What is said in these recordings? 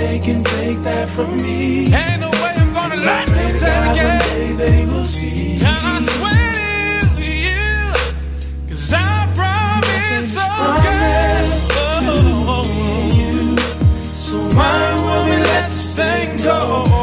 they can take that from me. Ain't no way I'm gonna let them take it. One day they will see. And I swear it's you, cause I promise, oh, promise oh, to oh, you. So why would we let this thing go?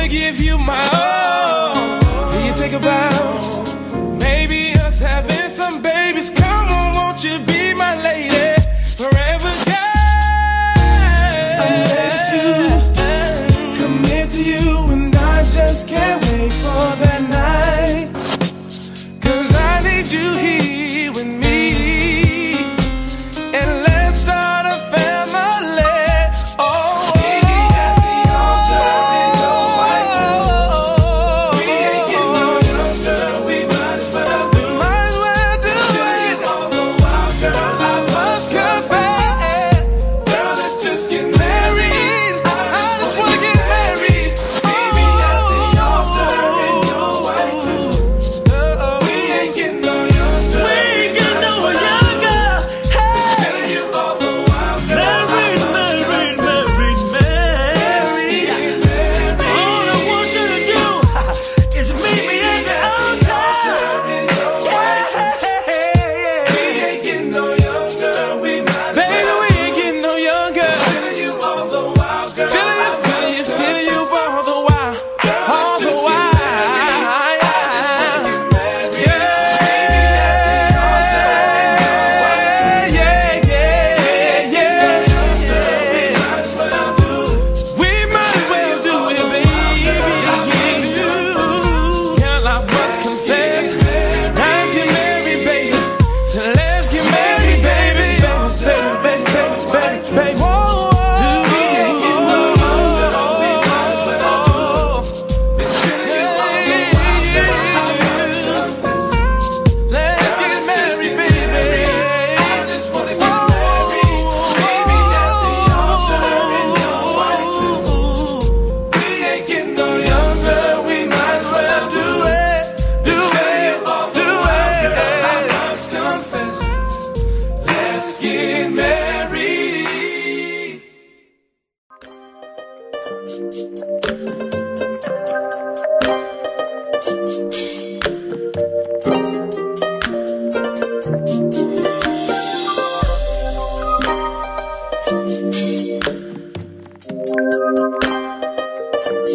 wanna give you my all. You think about maybe us having some baby.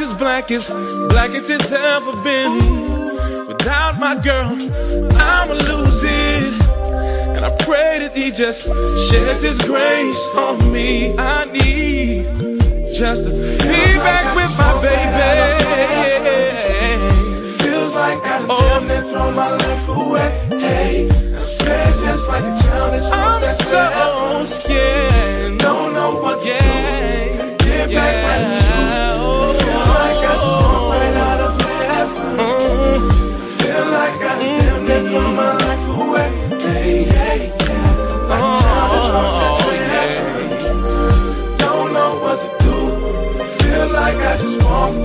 Is black as black as it's ever been. Without my girl, I'ma lose it. And I pray that he just sheds his grace on me. I need just to be back with my baby. Feels like I done oh. damn near thrown my life away. Hey, I'm scared just like a child that's I'm so scared. Don't know what to Yeah. do. Get back right with you. Feel like I just walked right out of heaven. Feel like I my life away. Yeah. That's. Don't know what to do. Feels like I just walked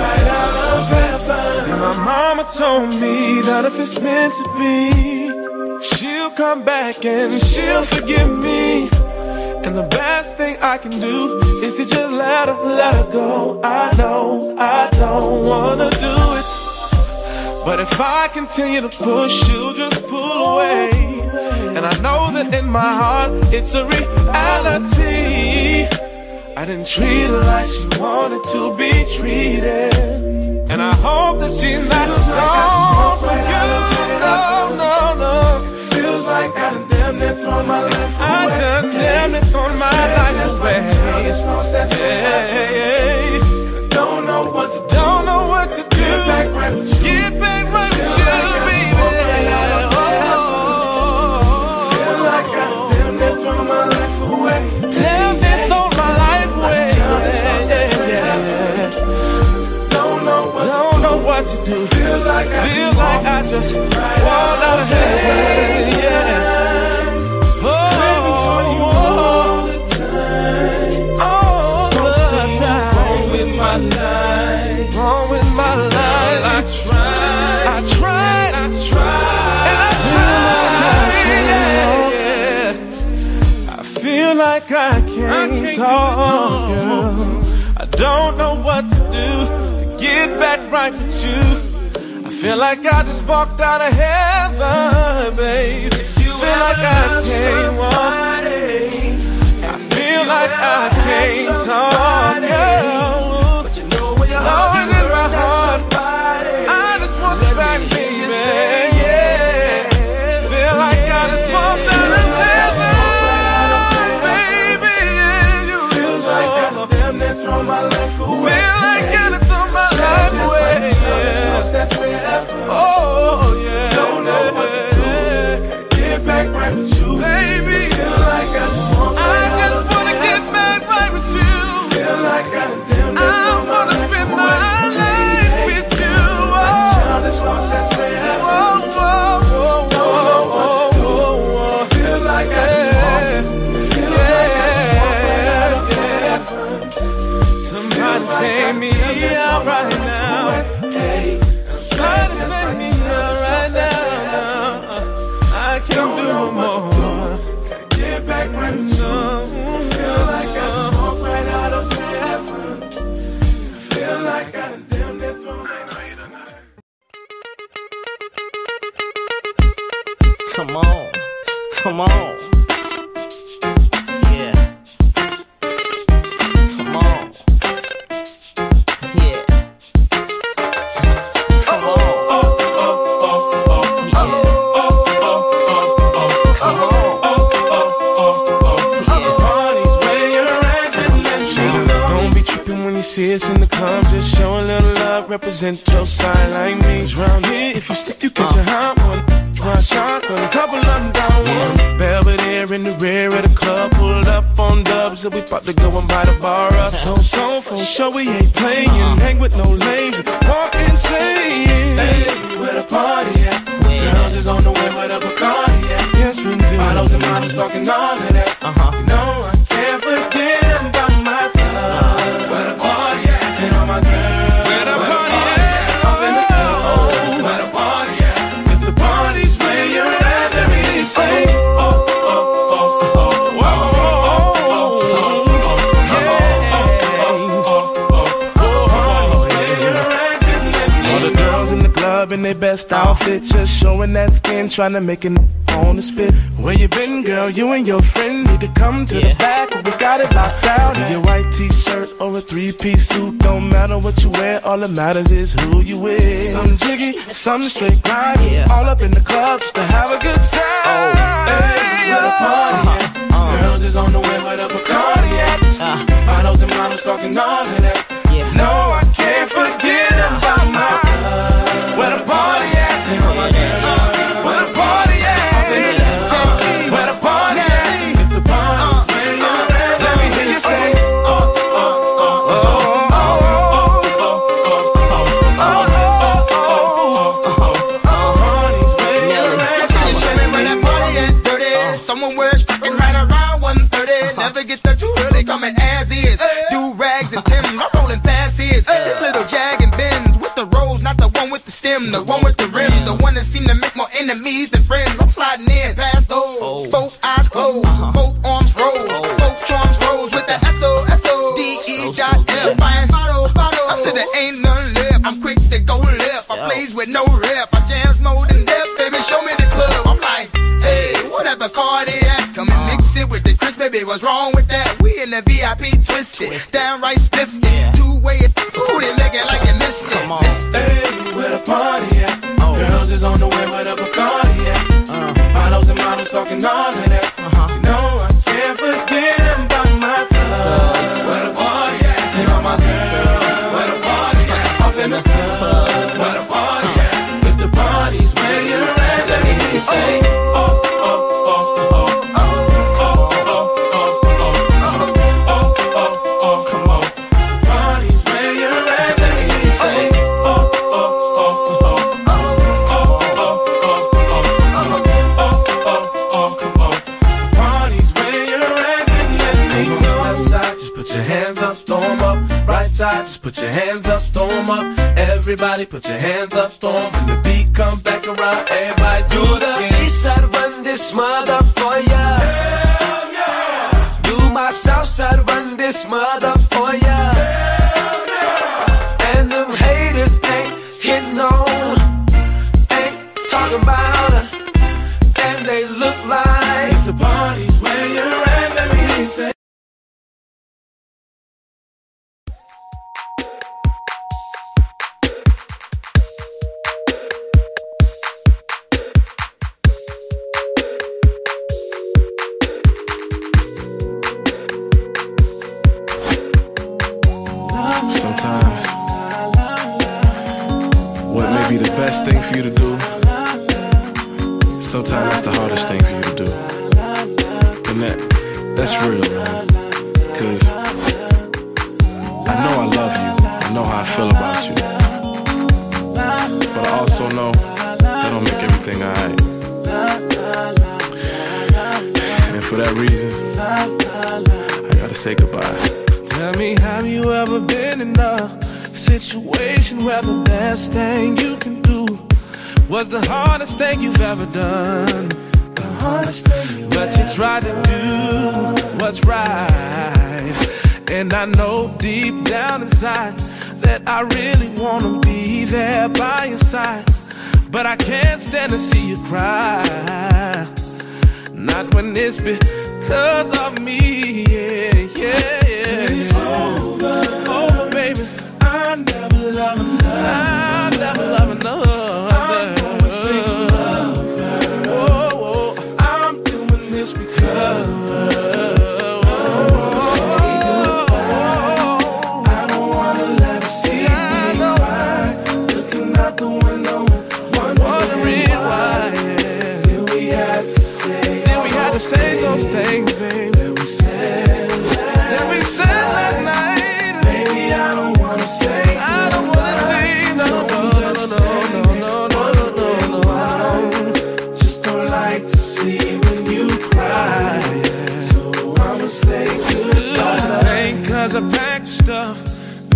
right out of heaven. My mama told me that if it's meant to be, she'll come back and she'll forgive me. Best thing I can do is to just let her, let her go. I know I don't wanna do it. But if I continue to push, she'll just pull away. And I know that in my heart, it's a reality. I didn't treat her like she wanted to be treated. And I hope that she's not for good. No, no, no. I done damn near thrown my life away. I done damn it thrown my life Just like a child that's away. that's in Don't know what to do. don't know what to do. Get back right with you. Get back right with you, baby. just walked right out Feel like I done damn near thrown my life away. Damn, they thrown my life away. child is lost that's in Yeah. Don't know what to Don't know what to do. Feels like I Feel just like I just walked out of heaven. I tried. I tried. And I tried. I feel like I can't, talk, girl. I don't know what to do to get back right with you. I feel like I just walked out of heaven, babe. I can't walk. I feel like I can't talk. But you know where your heart Oh, yeah. Don't know what to do. Get back right with you. Baby, Feel like I just walked I just wanna get back right with you. Feel like I done damn near I wanna spend my life with you. Oh, Child that's lost that's in represent your side like me. round here, if you step, you catch a hot one. One shot, a couple of them down one. Belvedere in the rear of the club, pulled up on dubs, and we about to go and buy the bar up. So, so, for sure we ain't playing. Uh-huh. Hang with no lames, walk insane. Hey, where the party at? Girls is on the way where the Bacardi at. Yes, we do. Bottles and models talking all of that. Best outfit, just showing that skin, trying to make it on the spit. Where you been, girl? You and your friend need to come to the back. We got it locked down. In your white t-shirt or a three-piece suit, don't matter what you wear. All that matters is who you with. Some jiggy, some straight grimy. All up in the club just to have a good time. Oh, hey, the party at? Uh. Girls is on the way where the Bacardi at. Bottles and models talking all of that. No, I the one with the rims, the one that seem to make more enemies than friends. I'm sliding in past those. Oh. Both eyes closed, uh-huh. both arms oh. rose, both charms rose with the S O S O D E dot F. Buying bottle, bottle. Up to the ain't none left. I'm quick to go left. I plays with no rep. I jams more than death, baby. Show me the club. I'm like, hey, whatever car they at. Come and mix it with the crisp, baby. What's wrong with that? We in the VIP twisted, downright hands up, 'em up. Everybody put your hands up, storm. When the beat comes back around, everybody do the East side run this mother for ya. Yeah. Do my south side run this mother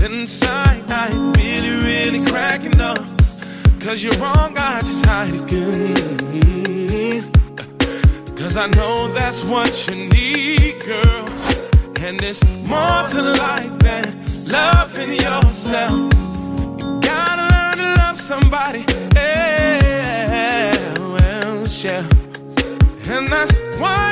inside. I ain't really, really cracking up. Cause you're wrong, I just hide it good. Cause I know that's what you need, girl. And it's more to life than loving yourself. You gotta learn to love somebody else, yeah. And that's what.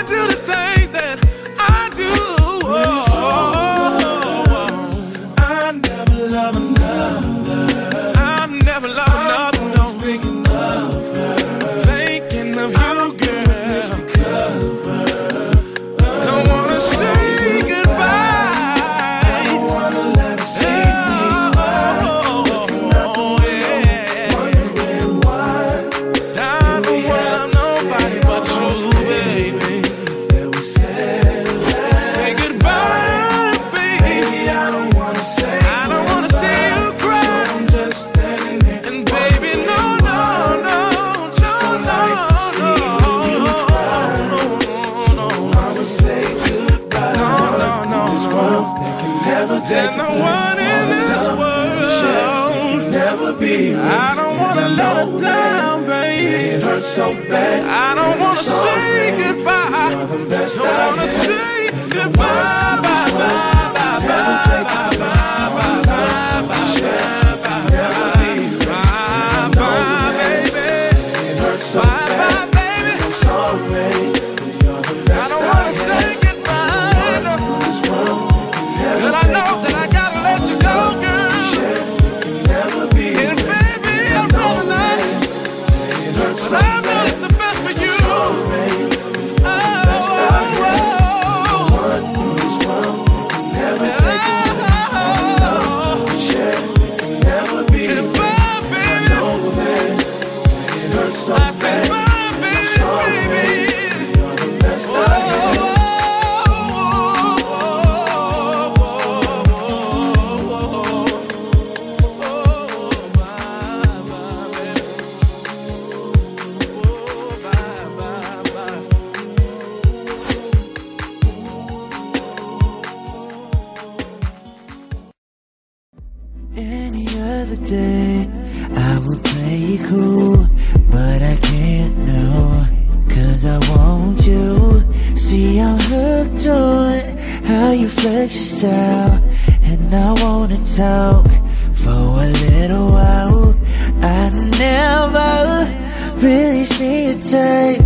Any other day, I would play you cool, but I can't know. Cause I want you. See, I'm hooked on how you flex your style, and I wanna talk for a little while. I never really see your type,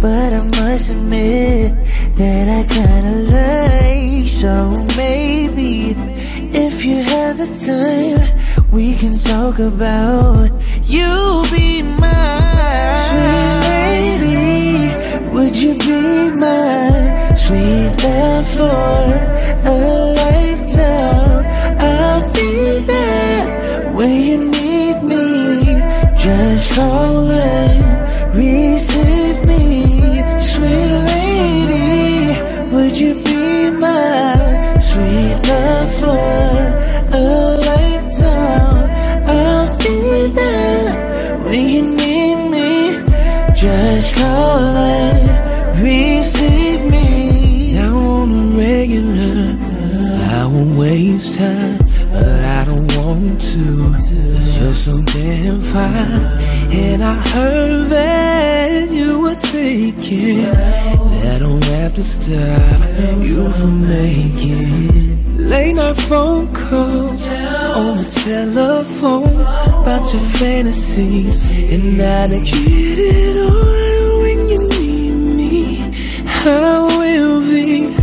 but I must admit that I kinda like so time we can talk about you be mine. Sweet lady would you be mine? Sweet love for a lifetime. I'll be there when you need me. Just call and reset This time, but I don't want to. You're so damn fine, and I heard that you were taking that don't have to stop you from making late night phone calls on the telephone about your fantasies, and I to get it on when you need me. I will be.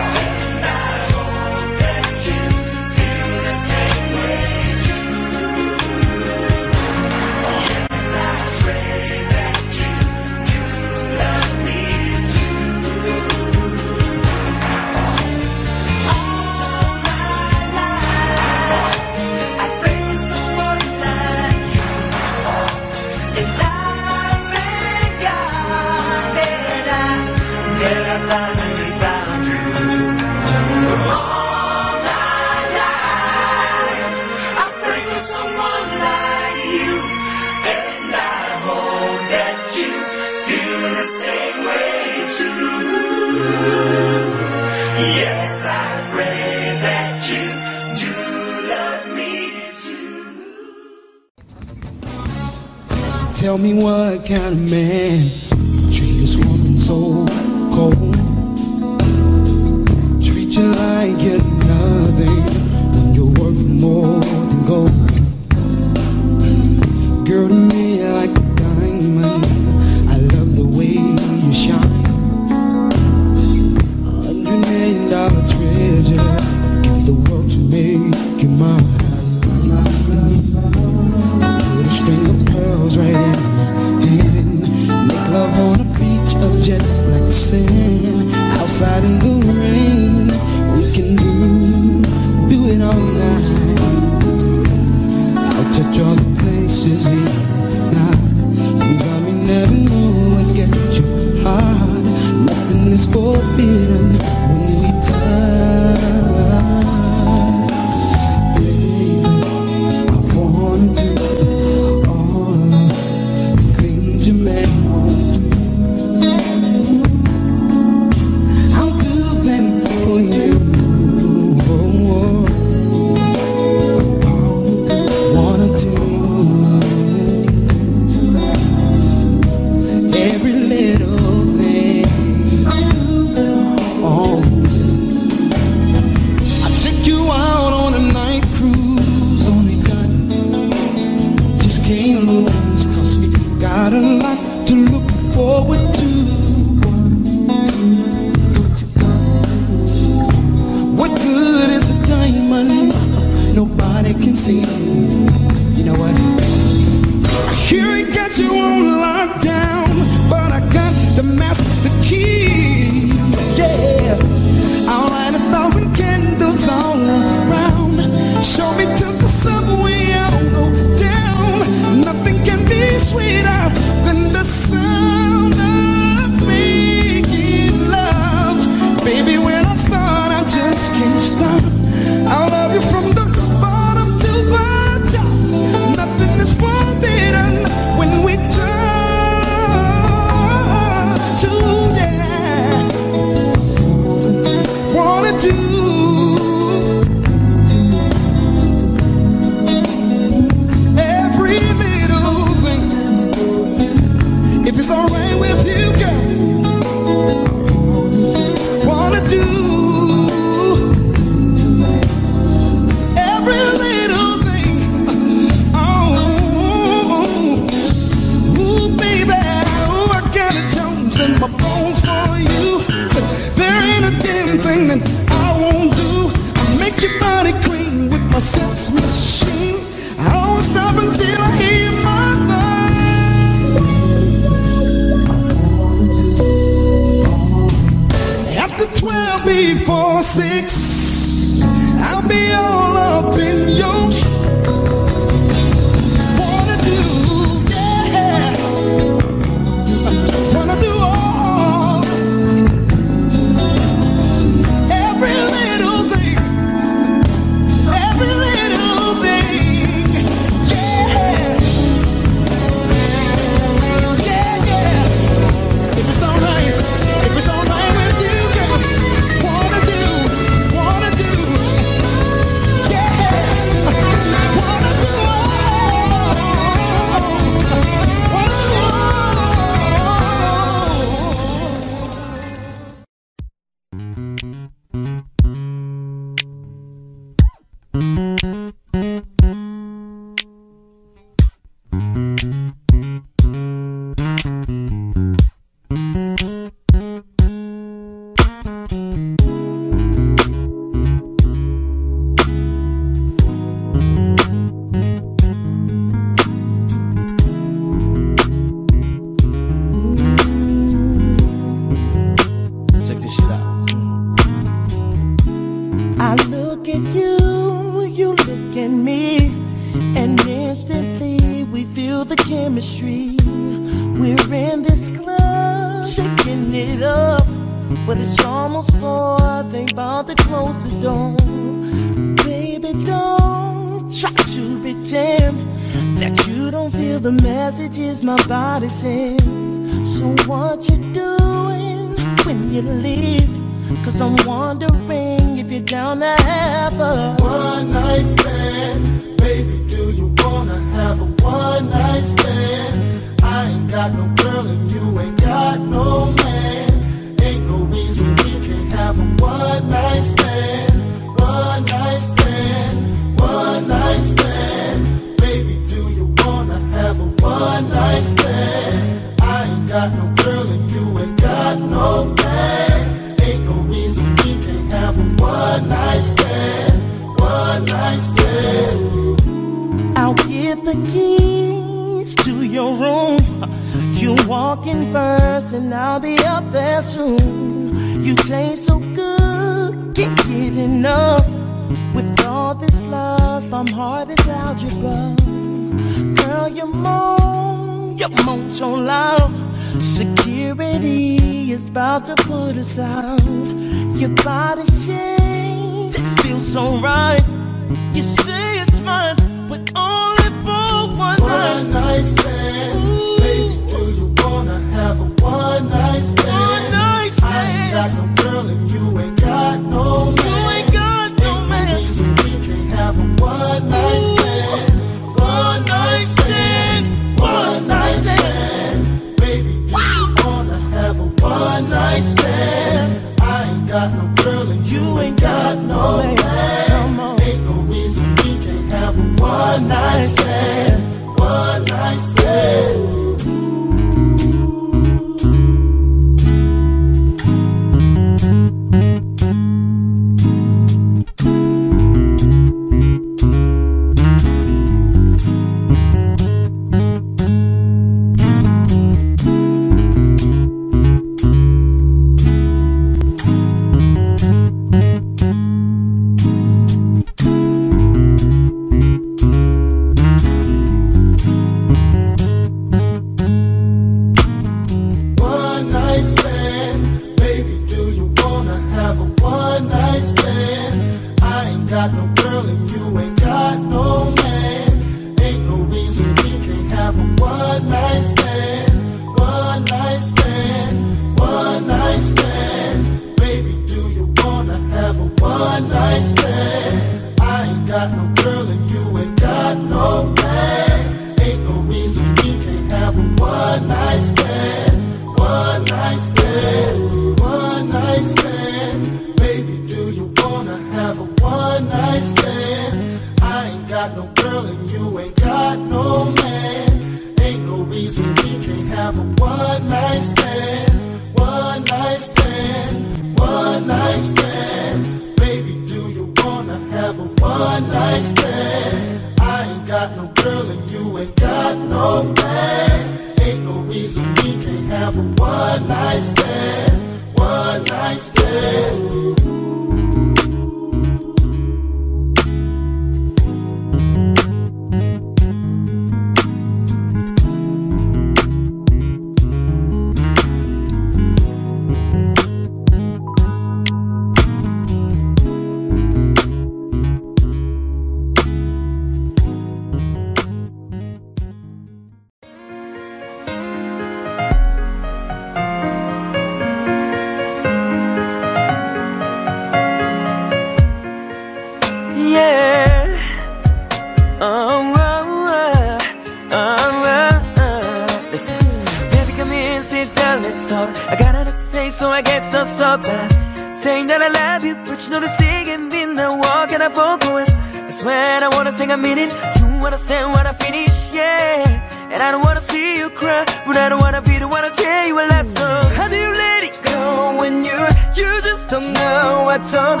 You know thing ain't been the walk and I focus. It's when I wanna sing a minute, you understand what I finish, yeah. And I don't wanna see you cry, but I don't wanna be the one to tell you a lesson. How do you let it go when you, you just don't know what's on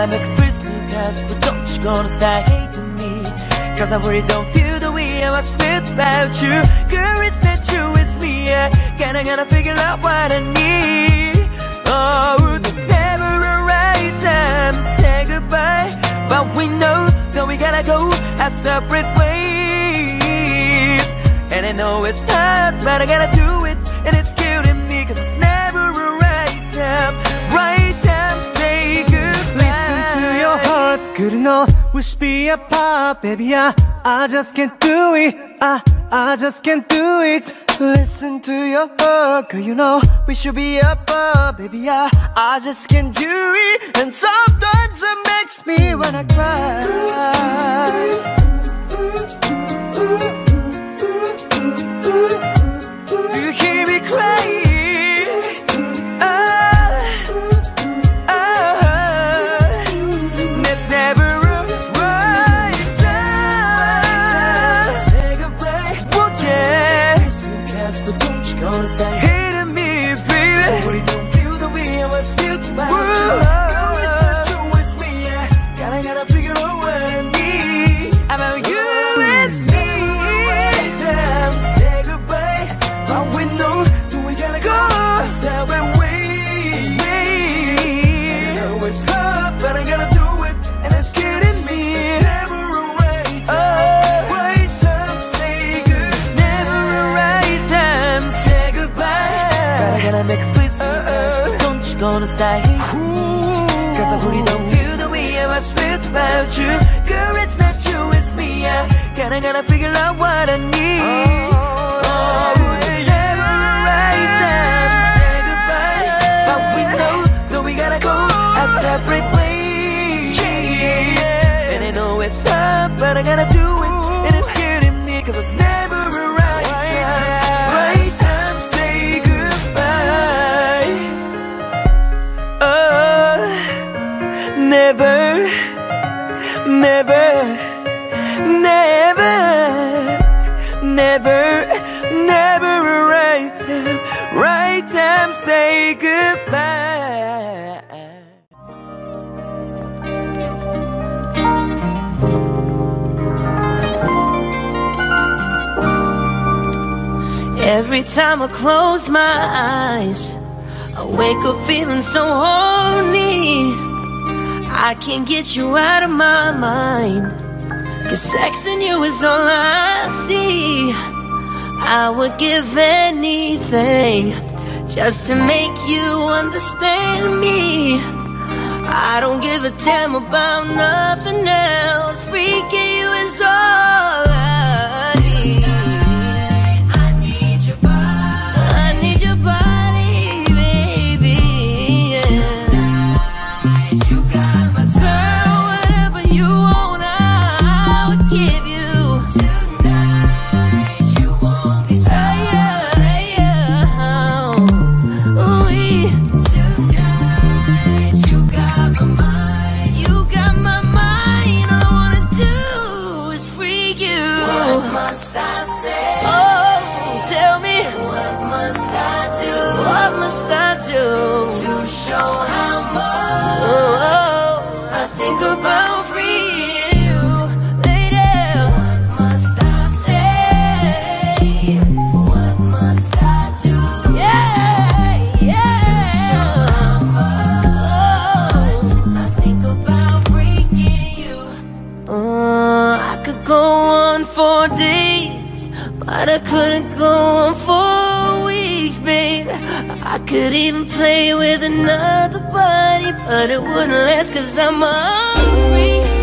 I make a first because but don't you gonna start hating me. Cause I really don't feel the way I was without you. Girl, it's not you, it's me. I gotta, gotta figure out what I need. Oh, there's never a right time to say goodbye. But we know that we gotta go our separate ways. And I know it's hard, but I gotta do it. Couldn't always be apart, baby. I, I just can't do it. I, I just can't do it. Listen to your heart, girl. You know we should be apart, baby. I, I just can't do it. And sometimes it makes me wanna cry. You hear me crying? Cause I really don't feel the way I was with about you. Girl, it's not you, it's me. I gotta, gotta figure out what I need. Oh, it's never a right time to say goodbye. But we know that we gotta go our separate ways. And I know it's hard, but I gotta Every time I close my eyes, I wake up feeling so horny. I can't get you out of my mind. Cause sexing you is all I see. I would give anything just to make you understand me. I don't give a damn about nothing else. Freaking you is all could even play with another body, but it wouldn't last cause I'm a freak.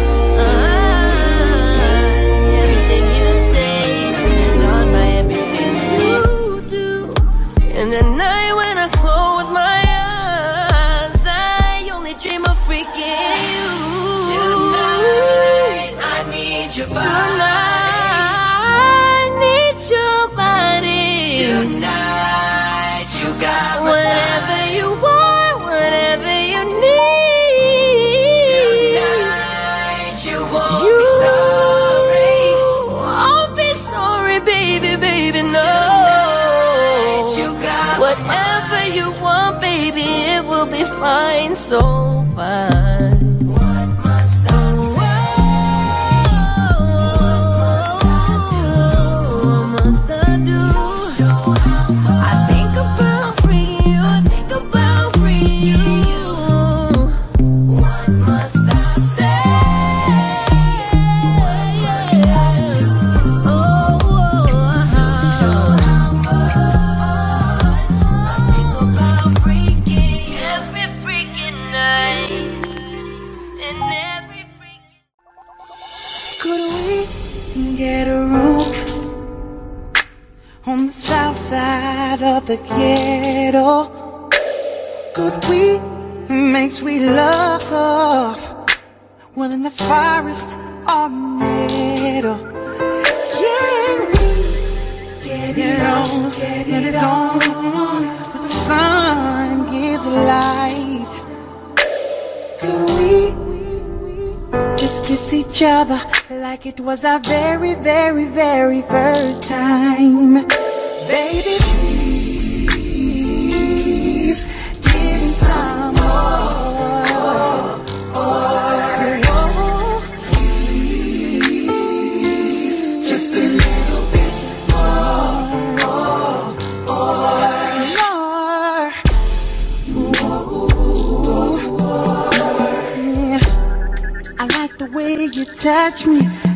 te quiero. Could we make sweet love within the forest or middle. Can we get it on, get it on? The sun gives light. Could we just kiss each other like it was our very, very, very first time, baby? touch me.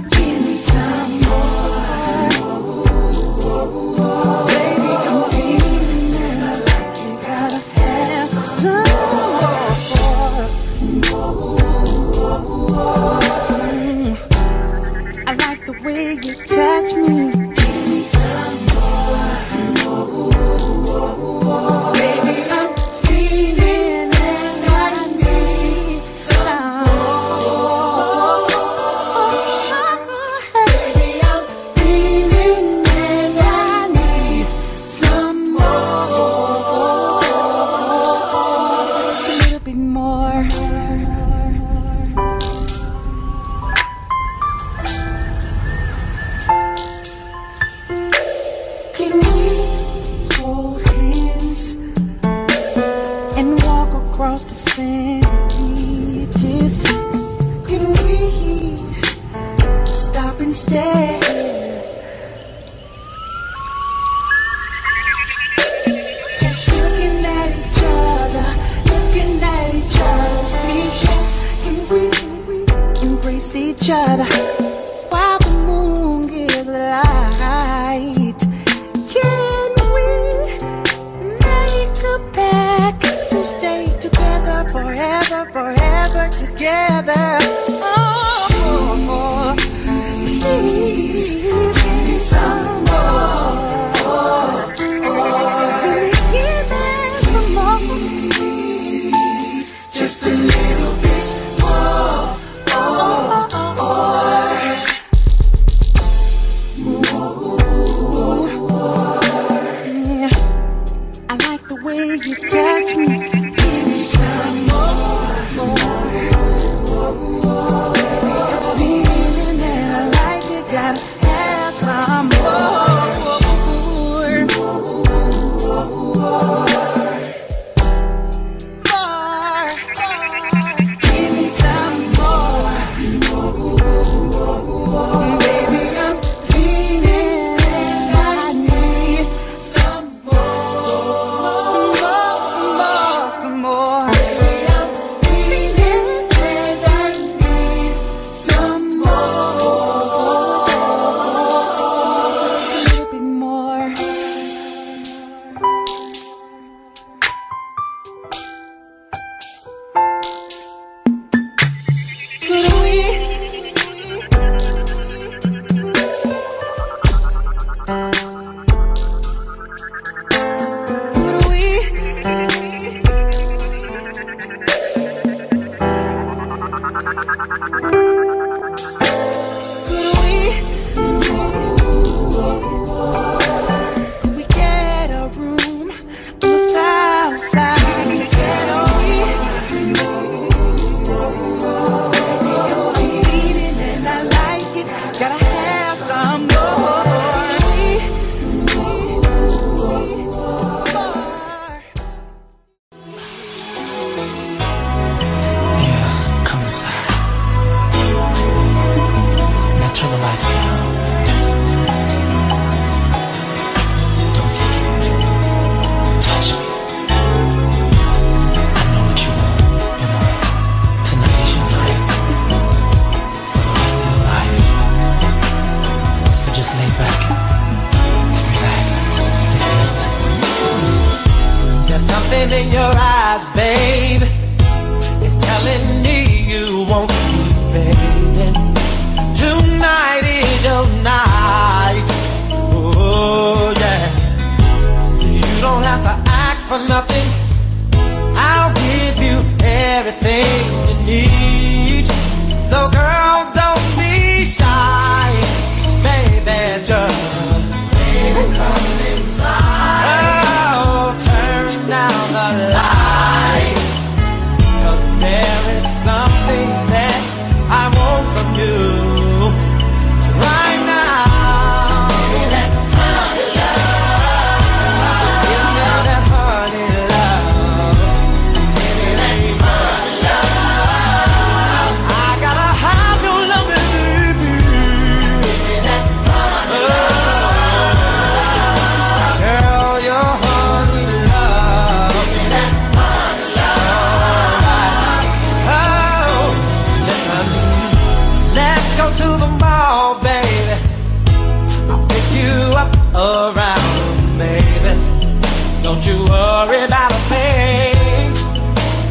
Don't you worry about a thing.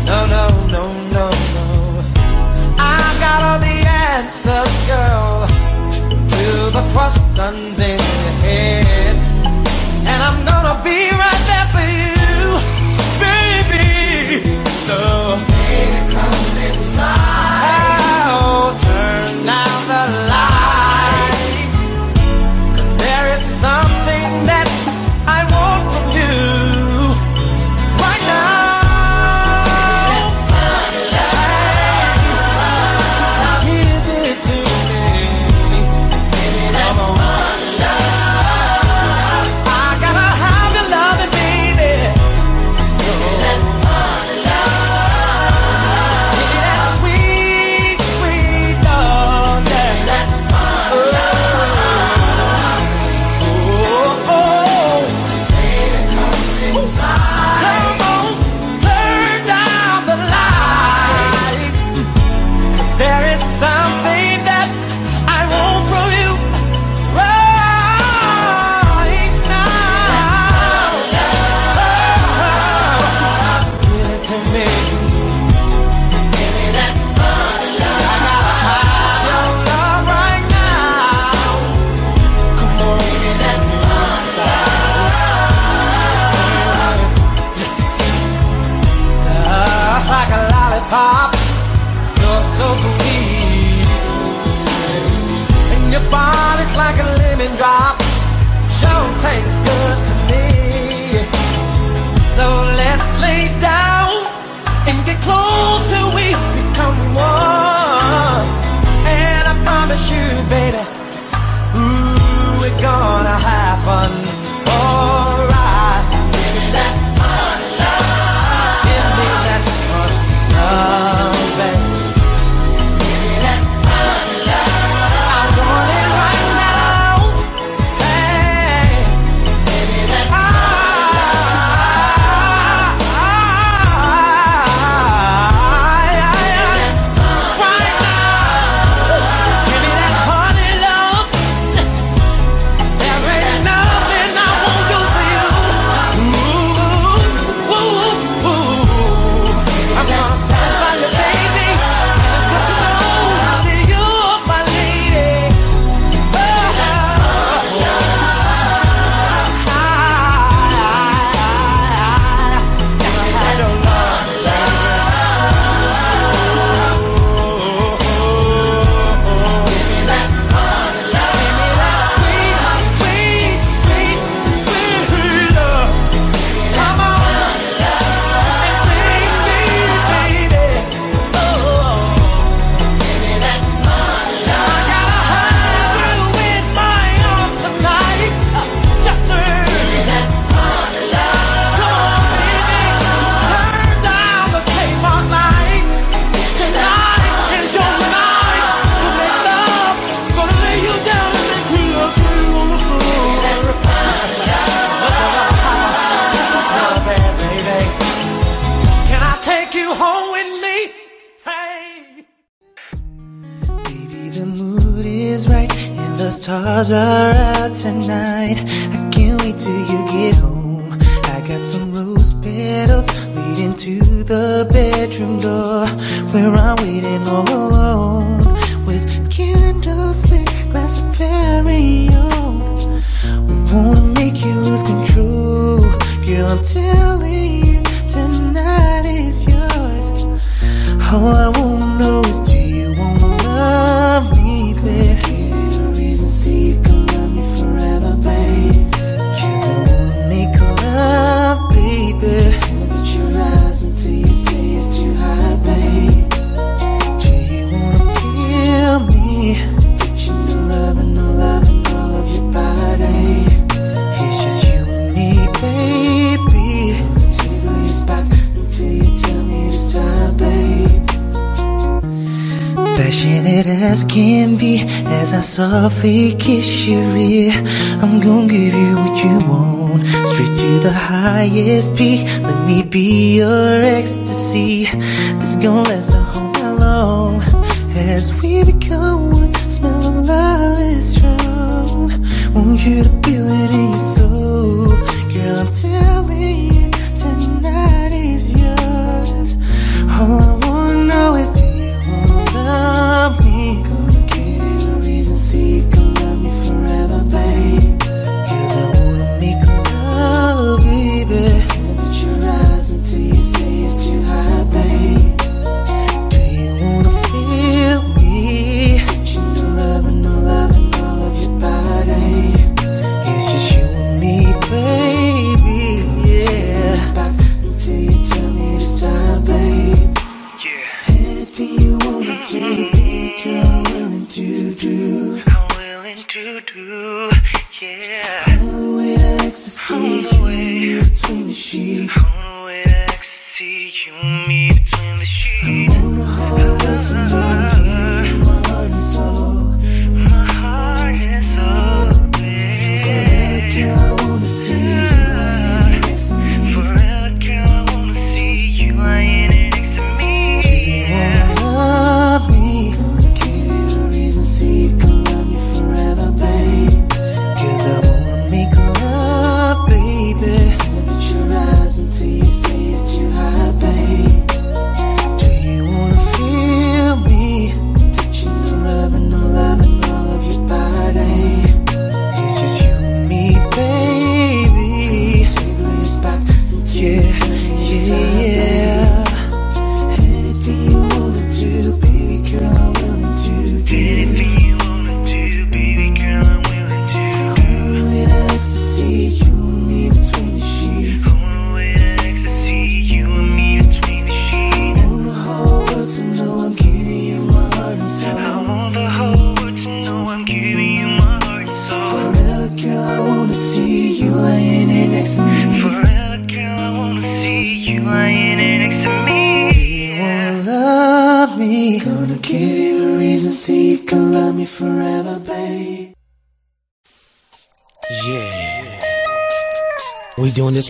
No, no, no, no, no. I've got all the answers, girl, to the questions in your head. And I'm gonna be softly kiss.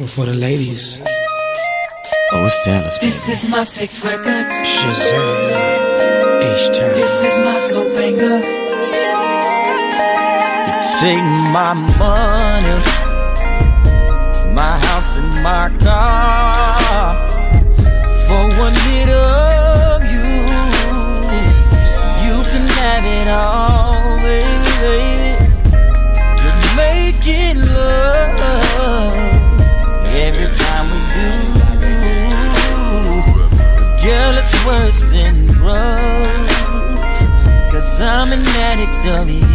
also for the ladies. victory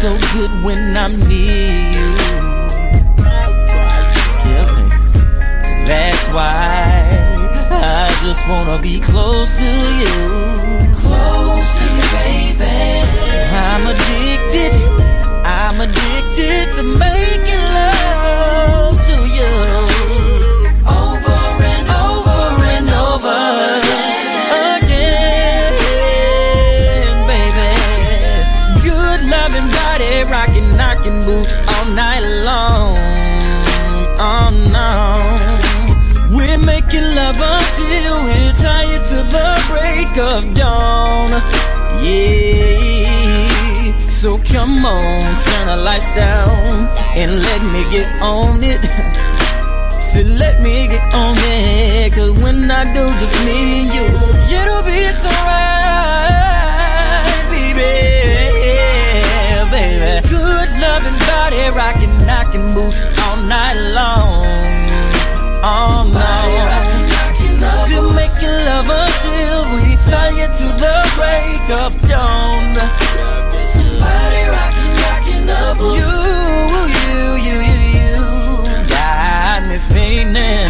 so good when I'm near you. That's why I just wanna be close to you. Close to you, baby. I'm addicted. I'm addicted to making love to you. making love until we're tired to the break of dawn. Yeah. So come on, turn the lights down and let me get on it. So let me get on it. Cause when I do, just me and you, it'll be so right, baby. Yeah, baby. Good loving body, rocking, knocking boots all night long all night. Still making love until we tie tired to the break of dawn. You, you, you, you, you got me feeling.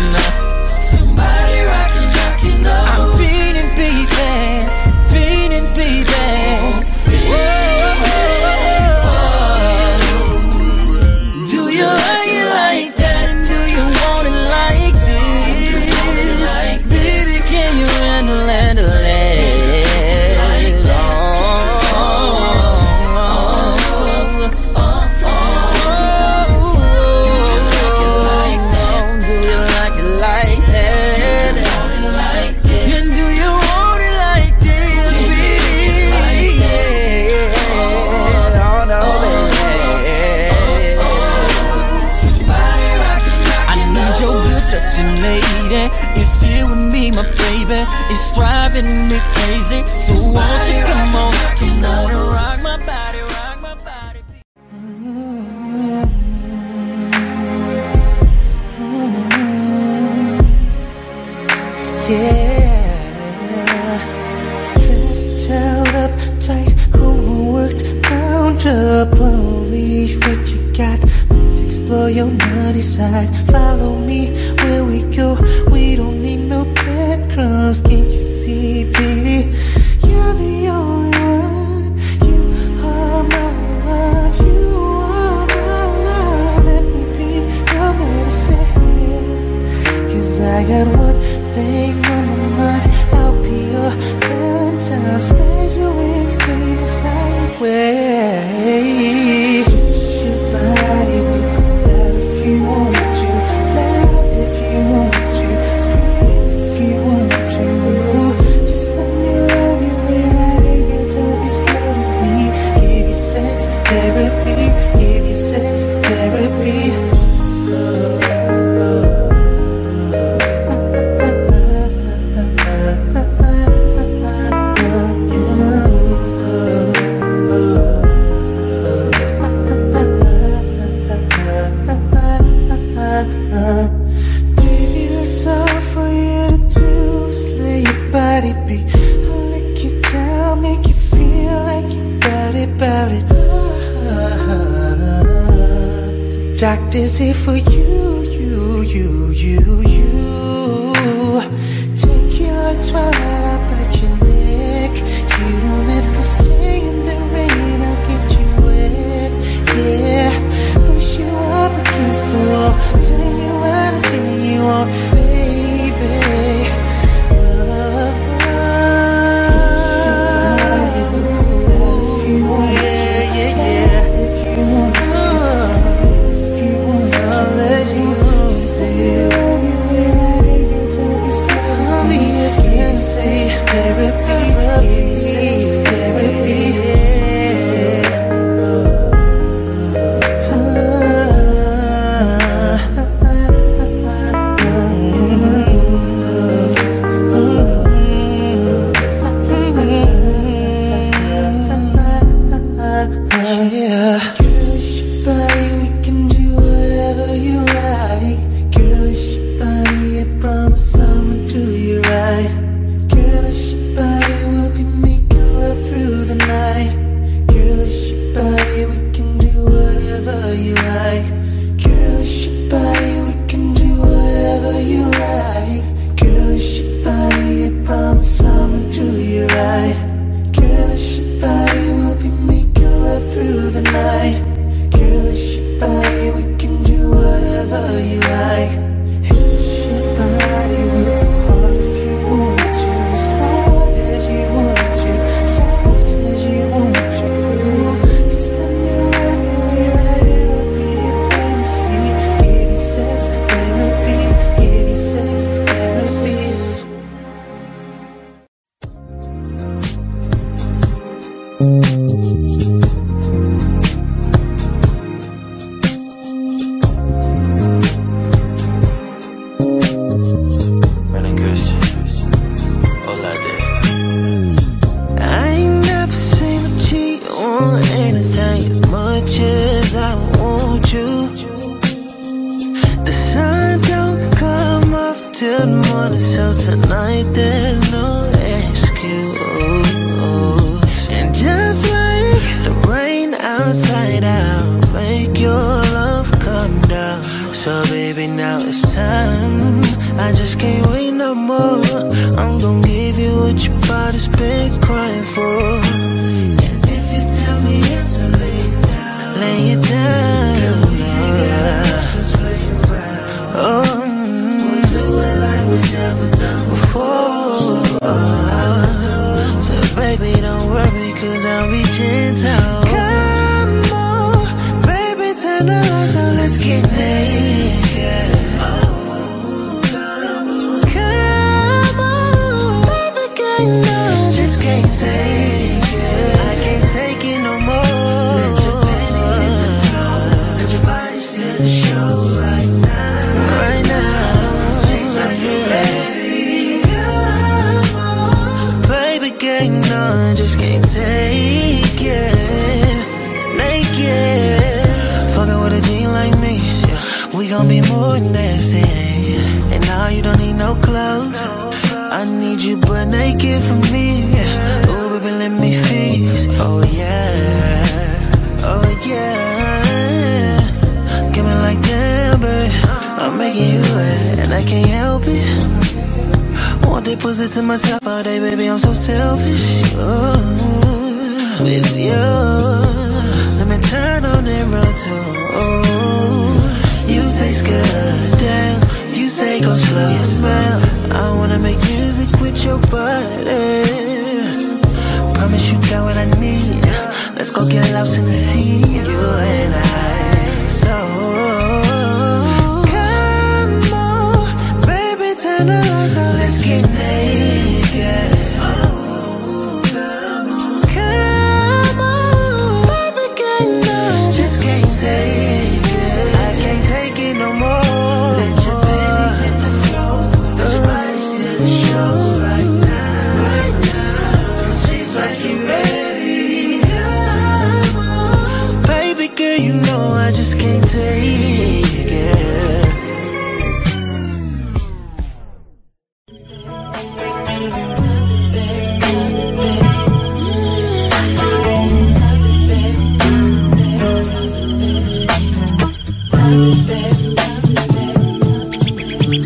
Baby,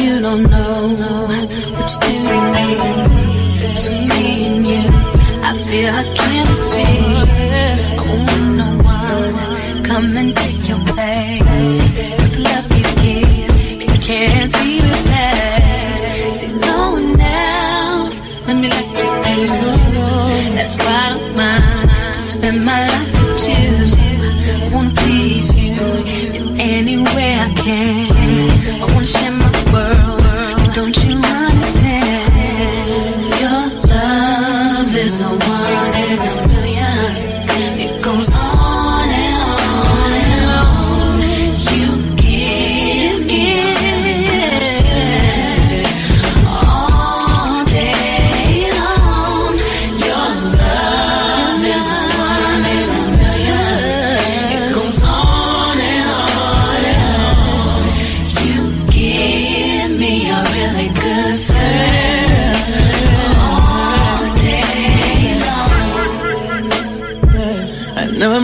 you don't know, what you do to me. Between me and you, I feel chemistry. I. Come and take your place.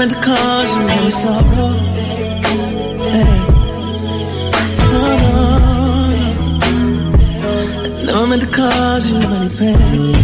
meant to cause you any sorrow. Hey. No, no, no. Never meant to cause you any pain.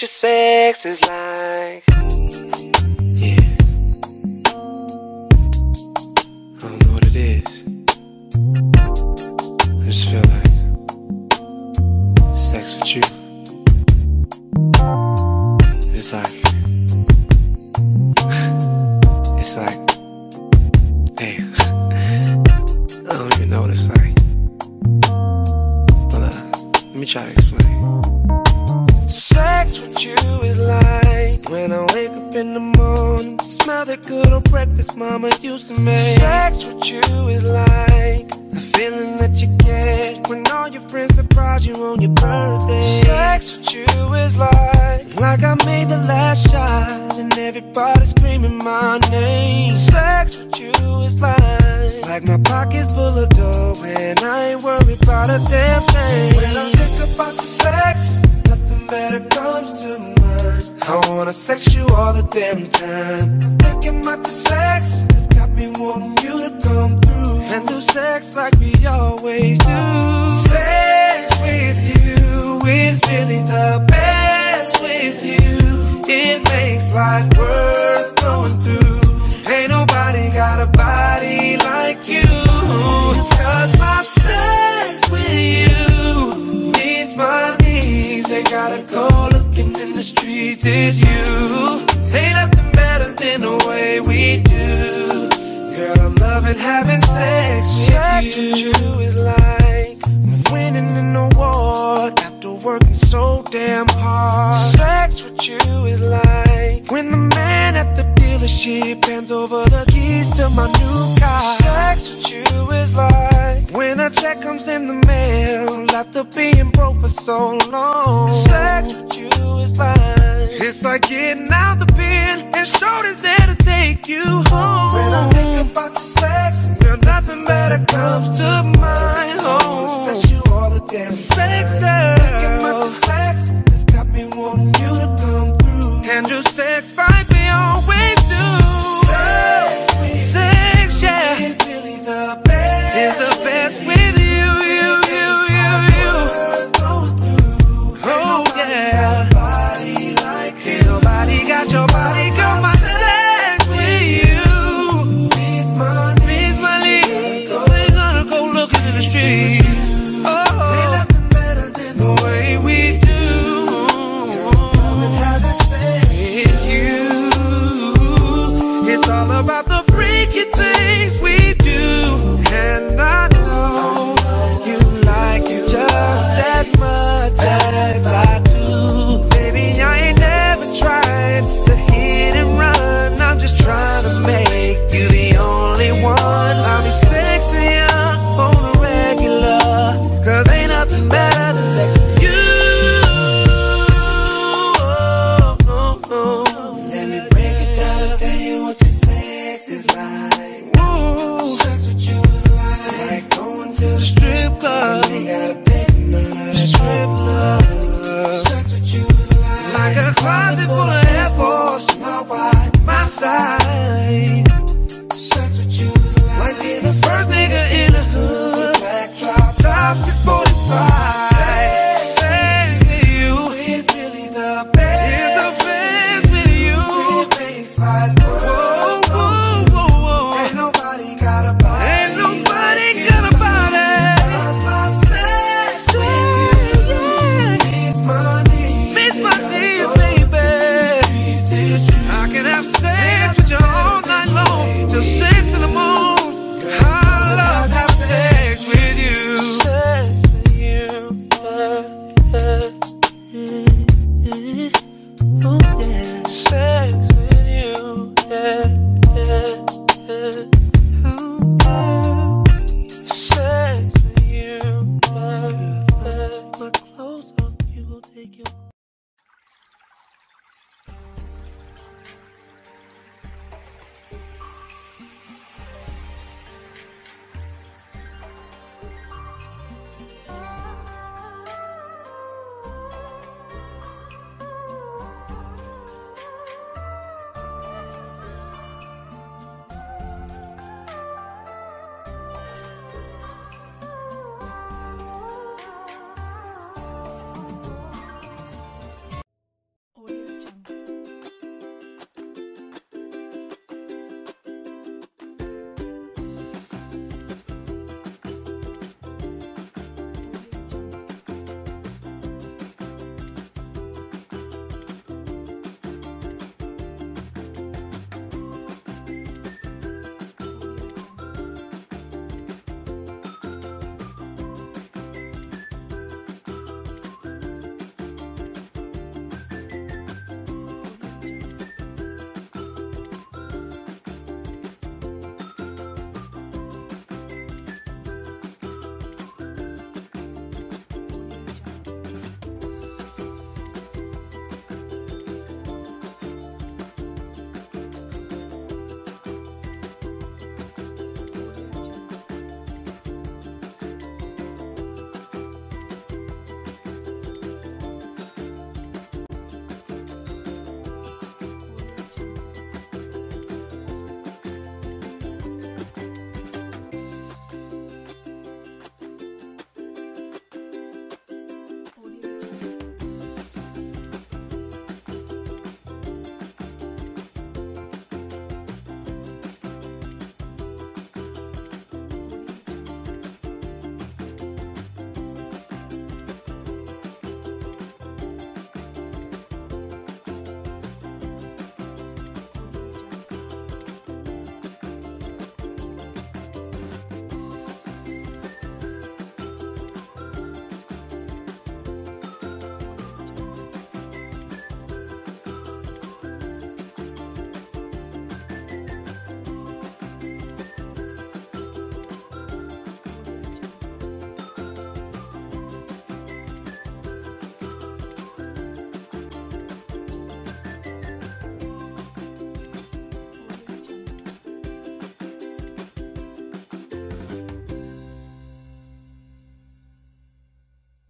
Your sex is like.